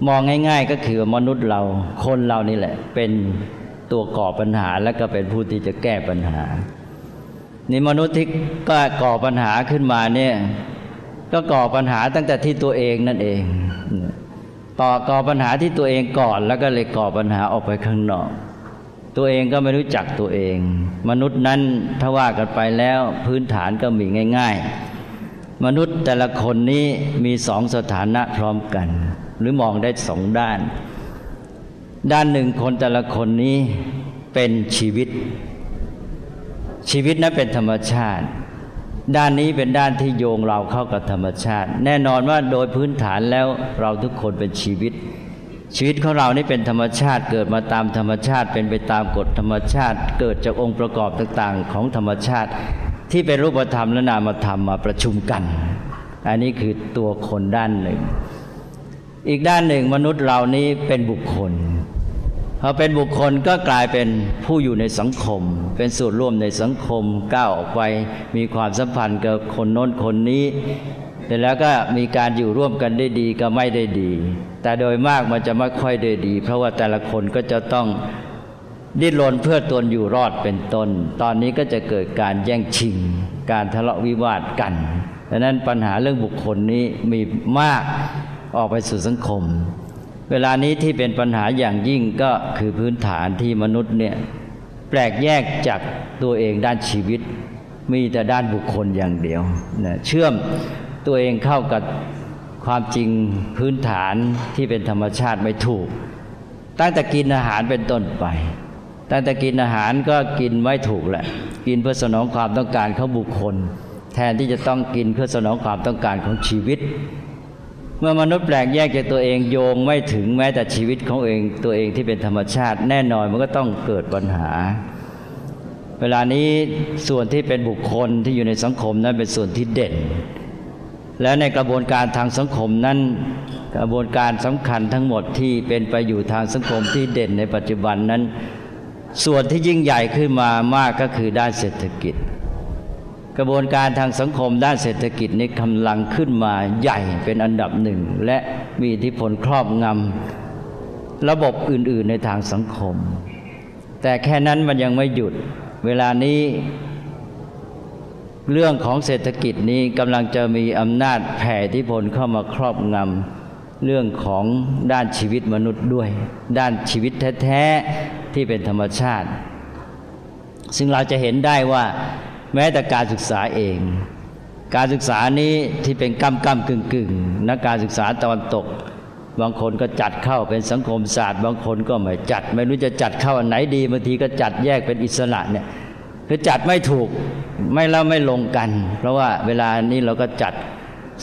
มองง่าย ๆ ก็คือมนุษย์เราคนเรานี่แหละ เป็นตัวก่อปัญหาและก็เป็นผู้ที่จะแก้ปัญหานี่มนุษย์ที่ก็ก่อปัญหาขึ้นมาเนี่ยก็ก่อปัญหาตั้งแต่ที่ตัวเองนั่นเอง ต่อก่อปัญหาที่ตัวเองก่อน แล้วก็เลยก่อปัญหาออกไปข้างนอก ตัวเองก็ไม่รู้จักตัวเอง มนุษย์นั้นถ้าว่ากันไปแล้วพื้นฐานก็มีง่าย ๆ มนุษย์แต่ละคนนี้มีสองสถานะพร้อมกันหรือมองได้สองด้าน ด้านหนึ่งคนแต่ละคนนี้เป็นชีวิต ชีวิตนั้นเป็นธรรมชาติ ด้านนี้เป็นด้านที่โยงเราเข้ากับธรรมชาติ แน่นอนว่าโดยพื้นฐานแล้วเราทุกคนเป็นชีวิต ชีวิตของเรานี่เป็นธรรมชาติเกิดมาตามธรรมชาติ เป็นไปตามกฎธรรมชาติ เกิดจากองค์ประกอบต่างๆ ของธรรมชาติ ที่เป็นรูปธรรมและนามธรรมมาประชุมกัน อันนี้คือตัวคนด้านหนึ่ง อีกด้านหนึ่งมนุษย์เรานี้เป็นบุคคลพอเป็นบุคคลก็กลายเป็นผู้อยู่ในสังคม เป็นส่วนร่วมในสังคมก้าวออกไป มีความสัมพันธ์กับคนโน้นคนนี้แต่แล้วก็มีการอยู่ร่วมกันได้ดีก็ไม่ได้ดี แต่โดยมากมันจะไม่ค่อยได้ดี เพราะว่าแต่ละคนก็จะต้องดิ้นรนเพื่อตนอยู่รอดเป็นต้น ตอนนี้ก็จะเกิดการแย่งชิง การทะเลาะวิวาทกันดังนั้นปัญหาเรื่องบุคคลนี้มีมาก ออกไปสู่สังคม เวลานี้ที่เป็นปัญหาอย่างยิ่งก็คือพื้นฐานที่มนุษย์เนี่ยแปลกแยกจากตัวเองด้านชีวิต มีแต่ด้านบุคคลอย่างเดียวนะเชื่อมตัวเองเข้ากับความจริงพื้นฐานที่เป็นธรรมชาติไม่ถูก ตั้งแต่กินอาหารเป็นต้นไป ตั้งแต่กินอาหารก็กินไม่ถูกแหละ กินเพื่อสนองความต้องการของบุคคล แทนที่จะต้องกินเพื่อสนองความต้องการของชีวิต มื่อมนุษย์แปลกแยกจากตัวเองโยงไม่ถึงแม้แต่ชีวิตของเองตัวเองที่เป็นธรรมชาติ แน่นอนมันก็ต้องเกิดปัญหา เวลานี้ส่วนที่เป็นบุคคลที่อยู่ในสังคมนั้นเป็นส่วนที่เด่น และในกระบวนการทางสังคมนั้นกระบวนการสำคัญทั้งหมดที่เป็นไปอยู่ทางสังคมที่เด่นในปัจจุบันนั้น ส่วนที่ยิ่งใหญ่ขึ้นมามากก็คือด้านเศรษฐกิจ กระบวนการทางสังคมด้านเศรษฐกิจนี้กำลังขึ้นมาใหญ่เป็นอันดับหนึ่ง และมีอิทธิพลครอบงำระบบอื่น ๆในทางสังคม แต่แค่นั้นมันยังไม่หยุด เวลานี้เรื่องของเศรษฐกิจนี้กำลังจะมีอำนาจแผ่อิทธิพลเข้ามาครอบงำเรื่องของด้านชีวิตมนุษย์ด้วย ด้านชีวิตแท้ ๆ ที่เป็นธรรมชาติ ซึ่งเราจะเห็นได้ว่า แม้แต่การศึกษาเอง การศึกษานี้ที่เป็นก้ำก้ำกึ่งกึ่งนักการศึกษาตะวันตก บางคนก็จัดเข้าเป็นสังคมศาสตร์ บางคนก็ไม่จัด ไม่รู้จะจัดเข้าอันไหนดีบางทีก็จัดแยกเป็นอิสระเนี่ยคือจัดไม่ถูกไม่แล้วไม่ลงกัน เพราะว่าเวลานี้เราก็จัด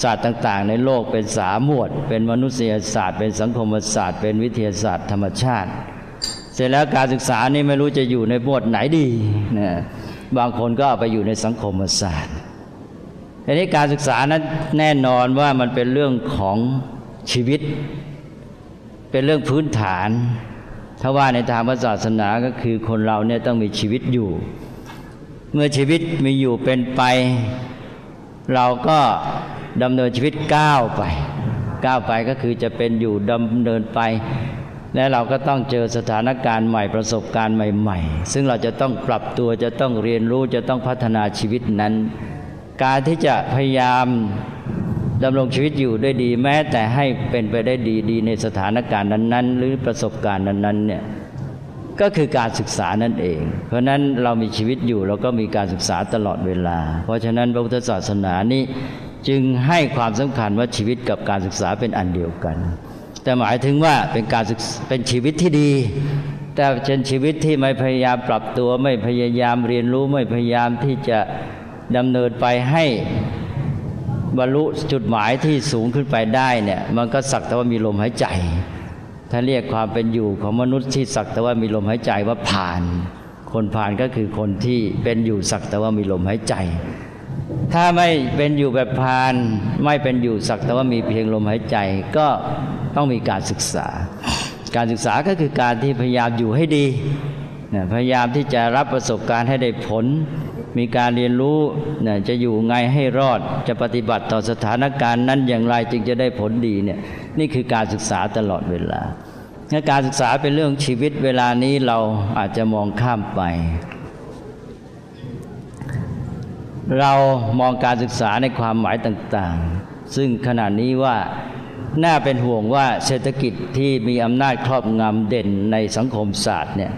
ศาสตร์ต่าง ๆ ในโลกเป็นสามหมวด เป็นมนุษยศาสตร์ เป็นสังคมศาสตร์ เป็นวิทยาศาสตร์ธรรมชาติ เสร็จแล้วการศึกษานี่ไม่รู้จะอยู่ในหมวดไหนดีนะ บางคนก็ไปอยู่ในสังคมศาสตร์ทีนี้การศึกษานั้นแน่นอนว่ามันเป็นเรื่องของชีวิต เป็นเรื่องพื้นฐาน ถ้าว่าในทางศาสนาก็คือคนเราเนี่ยต้องมีชีวิตอยู่ เมื่อชีวิตมีอยู่เป็นไป เราก็ดำเนินชีวิตก้าวไป ก้าวไปก็คือจะเป็นอยู่ดำเนินไป และเราก็ต้องเจอสถานการณ์ใหม่ประสบการณ์ใหม่ ๆ ซึ่งเราจะต้องปรับตัวจะต้องเรียนรู้จะต้องพัฒนาชีวิตนั้น การที่จะพยายามดำรงชีวิตอยู่ได้ดีแม้แต่ให้เป็นไปได้ดีดีในสถานการณ์นั้น ๆ หรือประสบการณ์นั้นๆเนี่ยก็คือการศึกษานั่นเอง เพราะนั้นเรามีชีวิตอยู่เราก็มีการศึกษาตลอดเวลา เพราะฉะนั้นพระพุทธศาสนานี้จึงให้ความสำคัญว่าชีวิตกับการศึกษาเป็นอันเดียวกัน แต่หมายถึงว่าเป็นการศึกเป็นชีวิตที่ดี แต่เป็นชีวิตที่ไม่พยายามปรับตัว ไม่พยายามเรียนรู้ไม่พยายามที่จะดำเนินไปให้บรรลุจุดหมายที่สูงขึ้นไปได้เนี่ยมันก็สักแต่ว่ามีลมหายใจ ถ้าเรียกความเป็นอยู่ของมนุษย์ที่สักแต่ว่ามีลมหายใจว่าผ่าน คนผ่านก็คือคนที่เป็นอยู่สักแต่ว่ามีลมหายใจ ถ้าไม่เป็นอยู่แบบผ่าน ไม่เป็นอยู่สักแต่ว่ามีเพียงลมหายใจ ก็ ต้องมีการศึกษา การศึกษาก็คือการที่พยายามอยู่ให้ดีนะพยายามที่จะรับประสบการณ์ให้ได้ผล มีการเรียนรู้นะจะอยู่ไงให้รอด จะปฏิบัติต่อสถานการณ์นั้นอย่างไรจึงจะได้ผลดีเนี่ยนี่คือการศึกษาตลอดเวลาการศึกษาเป็นเรื่องชีวิตเวลานี้เราอาจจะมองข้ามไป เรามองการศึกษาในความหมายต่าง ๆ ซึ่งขณะนี้ว่า น่าเป็นห่วงว่าเศรษฐกิจที่มีอำนาจครอบงำเด่นในสังคมศาสตร์เนี่ย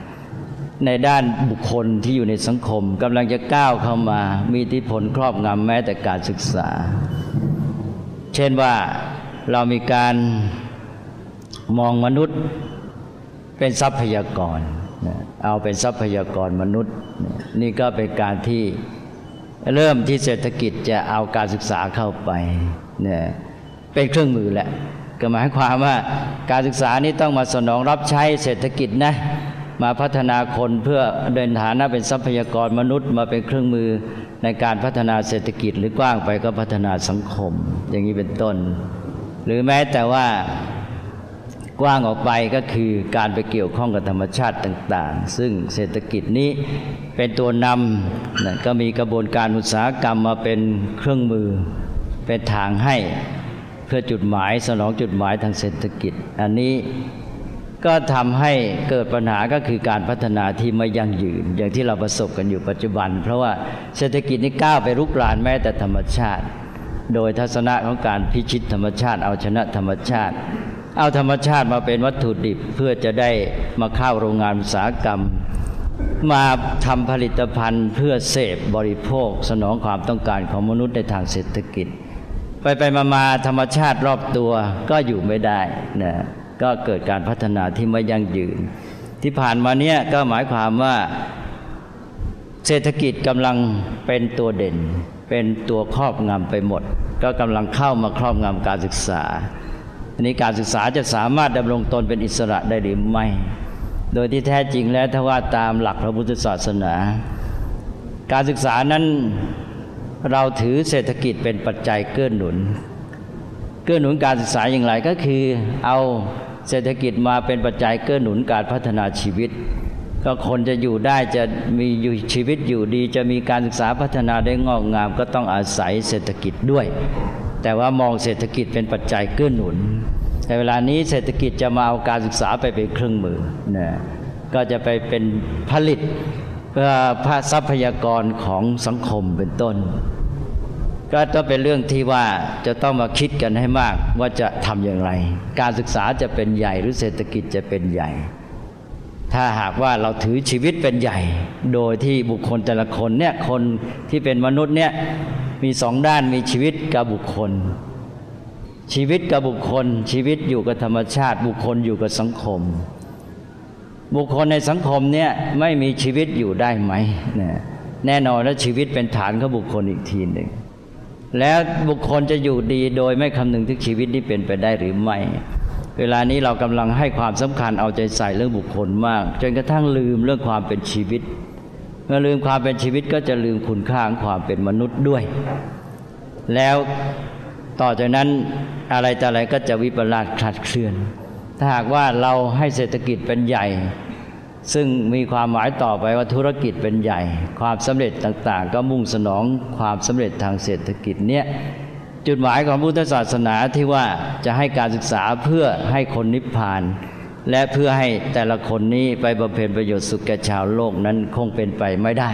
ในด้านบุคคลที่อยู่ในสังคมกำลังจะก้าวเข้ามามีอิทธิพลครอบงำแม้แต่การศึกษา เช่นว่าเรามีการมองมนุษย์เป็นทรัพยากร เอาเป็นทรัพยากรมนุษย์ นี่ก็เป็นการที่เริ่มที่เศรษฐกิจจะเอาการศึกษาเข้าไปเนี่ย เป็นเครื่องมือแหละก็หมายความว่าการศึกษานี้ต้องมาสนองรับใช้เศรษฐกิจนะมาพัฒนาคนเพื่อเดินฐานะเป็นทรัพยากรมนุษย์ มาเป็นเครื่องมือในการพัฒนาเศรษฐกิจหรือกว้างไปก็พัฒนาสังคม อย่างนี้เป็นต้น หรือแม้แต่ว่ากว้างออกไปก็คือการไปเกี่ยวข้องกับธรรมชาติต่าง ๆ ซึ่งเศรษฐกิจนี้เป็นตัวนำนะก็มีกระบวนการอุตสาหกรรมมาเป็นเครื่องมือเป็นทางให้ พื่อจุดหมายสนองจุดหมายทางเศรษฐกิจ อันนี้ก็ทำให้เกิดปัญหาก็คือการพัฒนาที่ไม่ยั่งยืน อย่างที่เราประสบกันอยู่ปัจจุบัน เพราะว่าเศรษฐกิจนี้ก้าวไปรุกรานแม้แต่ธรรมชาติ โดยทัศนะของการพิชิตธรรมชาติ เอาชนะธรรมชาติ เอาธรรมชาติมาเป็นวัตถุดิบเพื่อจะได้มาเข้าโรงงานอุตสาหกรรม มาทำผลิตภัณฑ์เพื่อเสพบริโภค สนองความต้องการของมนุษย์ในทางเศรษฐกิจ ไปไปมามาธรรมชาติรอบตัวก็อยู่ไม่ได้นะก็เกิดการพัฒนาที่ไม่ยั่งยืน ที่ผ่านมาเนี้ยก็หมายความว่าเศรษฐกิจกำลังเป็นตัวเด่น เป็นตัวครอบงำไปหมด ก็กำลังเข้ามาครอบงำการศึกษาอันนี้การศึกษาจะสามารถดำรงตนเป็นอิสระได้หรือไม่ โดยที่แท้จริงแล้วถ้าว่าตามหลักพระพุทธศาสนา การศึกษานั้น เราถือเศรษฐกิจเป็นปัจจัยเกื้อหนุน เกื้อหนุนการศึกษาอย่างไรก็คือ เอาเศรษฐกิจมาเป็นปัจจัยเกื้อหนุนการพัฒนาชีวิต ก็คนจะอยู่ได้จะมีอยู่ชีวิตอยู่ดี จะมีการศึกษาพัฒนาได้งอกงาม ก็ต้องอาศัยเศรษฐกิจด้วย แต่ว่ามองเศรษฐกิจเป็นปัจจัยเกื้อหนุนแต่เวลานี้เศรษฐกิจจะมาเอาการศึกษาไปเป็นเครื่องมือนะก็จะไปเป็นผลิต เพื่อพาทรัพยากรของสังคมเป็นต้น ก็ต้องเป็นเรื่องที่ว่าจะต้องมาคิดกันให้มากว่าจะทำอย่างไร การศึกษาจะเป็นใหญ่หรือเศรษฐกิจจะเป็นใหญ่ ถ้าหากว่าเราถือชีวิตเป็นใหญ่ โดยที่บุคคลแต่ละคนเนี่ยคนที่เป็นมนุษย์เนี่ยมีสองด้านมีชีวิตกับบุคคล ชีวิตกับบุคคล ชีวิตอยู่กับธรรมชาติ บุคคลอยู่กับสังคม บุคคลในสังคมเนี่ยไม่มีชีวิตอยู่ได้ไหมเนี่ยแน่นอนและชีวิตเป็นฐานของบุคคลอีกทีหนึ่งแล้วบุคคลจะอยู่ดีโดยไม่คำนึงถึงชีวิตนี้เป็นไปได้หรือไม่ เวลานี้เรากำลังให้ความสำคัญเอาใจใส่เรื่องบุคคลมาก จนกระทั่งลืมเรื่องความเป็นชีวิต เมื่อลืมความเป็นชีวิตก็จะลืมคุณค่าของความเป็นมนุษย์ด้วย แล้วต่อจากนั้นอะไรแต่อะไรก็จะวิปลาสคลาดเคลื่อน ถ้าหากว่าเราให้เศรษฐกิจเป็นใหญ่ ซึ่งมีความหมายต่อไปว่าธุรกิจเป็นใหญ่ ความสำเร็จต่างๆ ก็มุ่งสนองความสำเร็จทางเศรษฐกิจเนี่ยจุดหมายของพุทธศาสนาที่ว่าจะให้การศึกษาเพื่อให้คนนิพพาน และเพื่อให้แต่ละคนนี้ไปบำเพ็ญประโยชน์สุขแก่ชาวโลกนั้นคงเป็นไปไม่ได้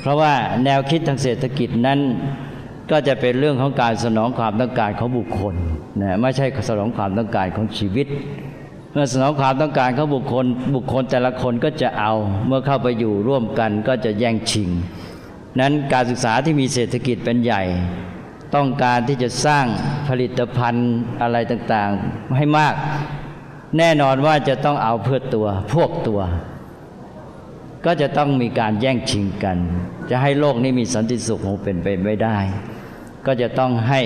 เพราะว่าแนวคิดทางเศรษฐกิจนั้น ก็จะเป็นเรื่องของการสนองความต้องการของบุคคลนะไม่ใช่สนองความต้องการของชีวิต เมื่อสนองความต้องการของบุคคล บุคคลแต่ละคนก็จะเอา เมื่อเข้าไปอยู่ร่วมกันก็จะแย่งชิง นั้นการศึกษาที่มีเศรษฐกิจเป็นใหญ่ ต้องการที่จะสร้างผลิตภัณฑ์อะไรต่างๆให้มาก แน่นอนว่าจะต้องเอาเพื่อตัวพวกตัวก็จะต้องมีการแย่งชิงกัน จะให้โลกนี้มีสันติสุขคงเป็นไปไม่ได้ ก็จะต้องให้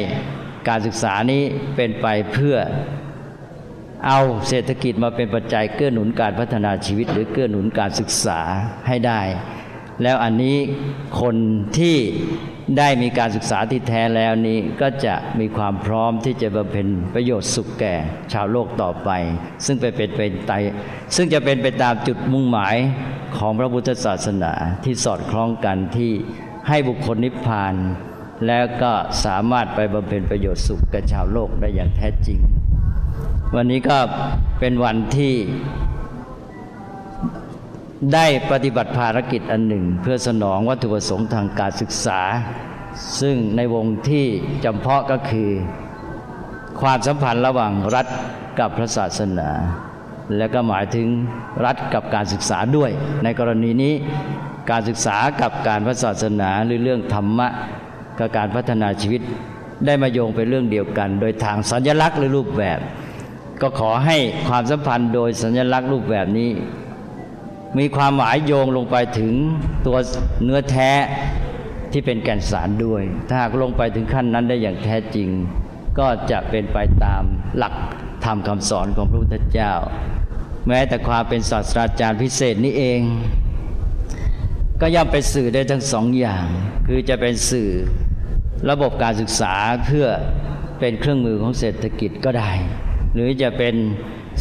การศึกษานี้เป็นไปเพื่อเอาเศรษฐกิจมาเป็นปัจจัยเกื้อหนุนการพัฒนาชีวิต หรือเกื้อหนุนการศึกษาให้ได้ แล้วอันนี้คนที่ได้มีการศึกษาที่แท้แล้วนี้ก็จะมีความพร้อมที่จะบำเพ็ญประโยชน์สุขแก่ชาวโลกต่อไป ซึ่งไปเป็นเป็นไตซึ่งจะเป็นไปตามจุดมุ่งหมายของพระพุทธศาสนาที่สอดคล้องกันที่ให้บุคคลนิพพาน แล้วก็สามารถไปบำเพ็ญประโยชน์สุขกับชาวโลกได้อย่างแท้จริง วันนี้ก็เป็นวันที่ได้ปฏิบัติภารกิจอันหนึ่ง เพื่อสนองวัตถุประสงค์ทางการศึกษา ซึ่งในวงที่จำเพาะก็คือ ความสัมพันธ์ระหว่างรัฐกับพระศาสนา และก็หมายถึงรัฐกับการศึกษาด้วย ในกรณีนี้การศึกษากับการพระศาสนาหรือเรื่องธรรมะ กับการพัฒนาชีวิตได้มาโยงเป็นเรื่องเดียวกัน โดยทางสัญลักษณ์หรือรูปแบบ ก็ขอให้ความสัมพันธ์โดยสัญลักษณ์รูปแบบนี้ มีความหมายโยงลงไปถึงตัวเนื้อแท้ที่เป็นแก่นสารด้วย ถ้าหากลงไปถึงขั้นนั้นได้อย่างแท้จริง ก็จะเป็นไปตามหลักธรรมคำสอนของพระพุทธเจ้า แม้แต่ความเป็นศาสตราจารย์พิเศษนี้เอง ก็ย่อมเป็นสื่อได้ทั้งสองอย่าง คือจะเป็นสื่อระบบการศึกษาเพื่อเป็นเครื่องมือของเศรษฐกิจก็ได้ หรือจะเป็น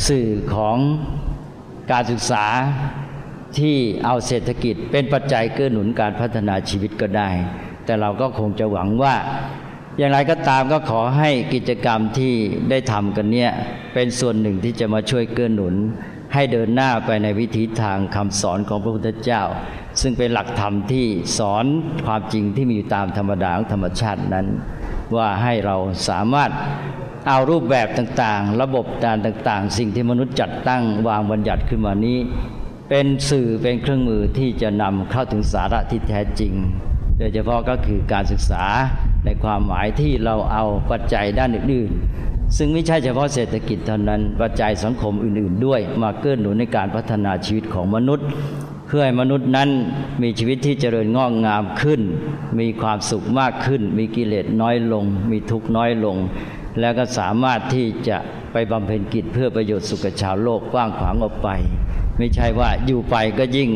สื่อของการศึกษาที่เอาเศรษฐกิจเป็นปัจจัยเกื้อหนุนการพัฒนาชีวิตก็ได้ แต่เราก็คงจะหวังว่า อย่างไรก็ตามก็ขอให้กิจกรรมที่ได้ทำกันเนี่ยเป็นส่วนหนึ่งที่จะมาช่วยเกื้อหนุน ให้เดินหน้าไปในวิถีทางคำสอนของพระพุทธเจ้า ซึ่งเป็นหลักธรรมที่สอนความจริงที่มีอยู่ตามธรรมดาของธรรมชาตินั้น ว่าให้เราสามารถเอารูปแบบต่างๆ ระบบการต่างๆ สิ่งที่มนุษย์จัดตั้งวางบัญญัติขึ้นมานี้ เป็นสื่อเป็นเครื่องมือที่จะนำเข้าถึงสาระที่แท้จริง โดยเฉพาะก็คือการศึกษาในความหมายที่เราเอาปัจจัยด้านอื่นๆ ซึ่งไม่ใช่เฉพาะเศรษฐกิจเท่านั้นปัจจัยสังคมอื่น ๆ ด้วยมาเกื้อหนุนในการพัฒนาชีวิตของมนุษย์ พื่อให้มนุษย์นั้นมีชีวิตที่เจริญงอกงามขึ้น มีความสุขมากขึ้น มีกิเลสน้อยลง มีทุกข์น้อยลง แล้วก็สามารถที่จะไปบำเพ็ญกิจเพื่อประโยชน์สุขชาวโลกกว้างขวางออกไป ไม่ใช่ว่าอยู่ไปก็ยิ่ง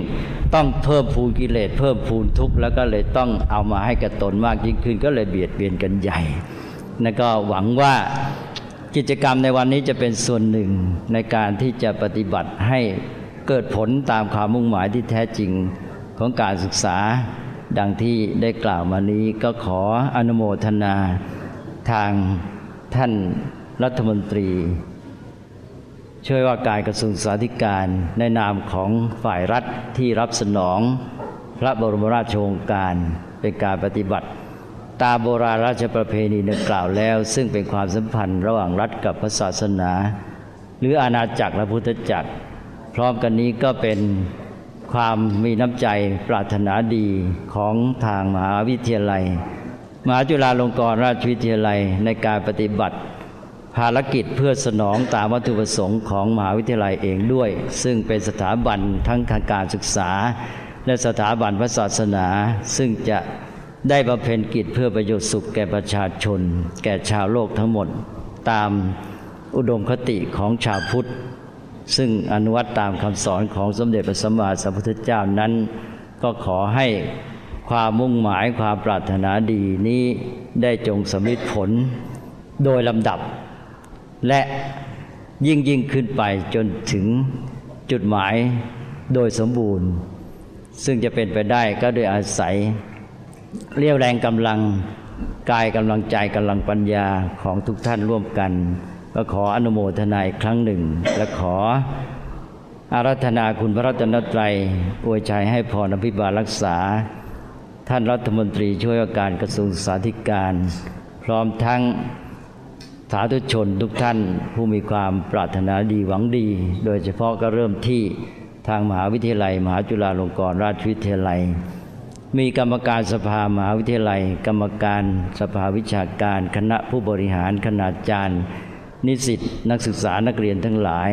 ต้องเพิ่มพูนกิเลสเพิ่มพูนทุกข์แล้วก็เลยต้องเอามาให้กับตนมากยิ่งขึ้น ก็เลยเบียดเบียนกันใหญ่แล้วก็หวังว่ากิจกรรมในวันนี้จะเป็นส่วนหนึ่งในการที่จะปฏิบัติให้ เกิดผลตามความมุ่งหมายที่แท้จริงของการศึกษา ดังที่ได้กล่าวมานี้ก็ขออนุโมทนาทางท่านรัฐมนตรี ช่วยว่าการกระทรวงสาธารณการในนามของฝ่ายรัฐที่รับสนอง พระบรมราชโองการเป็นการปฏิบัติ ตามโบราณราชประเพณีดังกล่าวแล้ว ซึ่งเป็นความสัมพันธ์ระหว่างรัฐกับพระศาสนา หรืออาณาจักรและพุทธจักร ร้อมกันนี้ก็เป็นความมีน้ำใจปรารถนาดีของทางมหาวิทยาลัย มหาจุฬาลงกรณราชวิทยาลัยในการปฏิบัติ ภารกิจเพื่อสนองตามวัตถุประสงค์ของมหาวิทยาลัยเองด้วย ซึ่งเป็นสถาบันทั้งทางการศึกษา และสถาบันพระศาสนา ซึ่งจะได้บำเพ็ญกิจเพื่อประโยชน์สุขแก่ประชาชน แก่ชาวโลกทั้งหมด ตามอุดมคติของชาวพุทธ ซึ่งอนุวัตตามคำสอนของสมเด็จพระสัมมาสัมพุทธเจ้านั้น ก็ขอให้ความมุ่งหมายความปรารถนาดีนี้ได้จงสำเร็จผลโดยลำดับ และยิ่งยิ่งขึ้นไปจนถึงจุดหมายโดยสมบูรณ์ ซึ่งจะเป็นไปได้ก็โดยอาศัย เรียวแรงกำลังกายกำลังใจกำลังปัญญาของทุกท่านร่วมกัน ก็ขออนุโมทนาอีกครั้งหนึ่ง และขออารัธนาคุณพระรัตนตรัยอวยชัยให้พรอภิบาลรักษา ท่านรัฐมนตรีช่วยว่าการกระทรวงศึกษาธิการ พร้อมทั้งสาธุชนทุกท่านผู้มีความปรารถนาดีหวังดี โดยเฉพาะก็เริ่มที่ทางมหาวิทยาลัย มหาจุฬาลงกรณราชวิทยาลัย มีกรรมการสภามหาวิทยาลัย กรรมการสภาวิชาการ คณะผู้บริหารคณาจารย์ นิสิตนักศึกษานักเรียนทั้งหลาย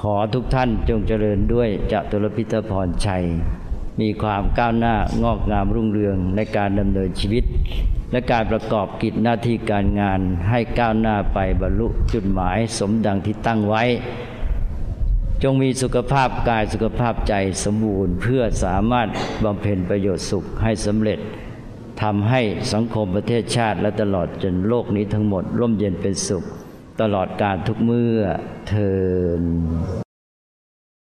ขอทุกท่านจงเจริญด้วยจตุรพิทพรชัย มีความก้าวหน้างอกงามรุ่งเรืองในการดำเนินชีวิต และการประกอบกิจหน้าที่การงานให้ก้าวหน้าไปบรรลุจุดหมายสมดังที่ตั้งไว้ จงมีสุขภาพกายสุขภาพใจสมบูรณ์เพื่อสามารถบำเพ็ญประโยชน์สุขให้สำเร็จทำให้สังคมประเทศชาติและตลอดจนโลกนี้ทั้งหมด ร่มเย็นเป็นสุข ตลอดการทุกเมื่อเทิน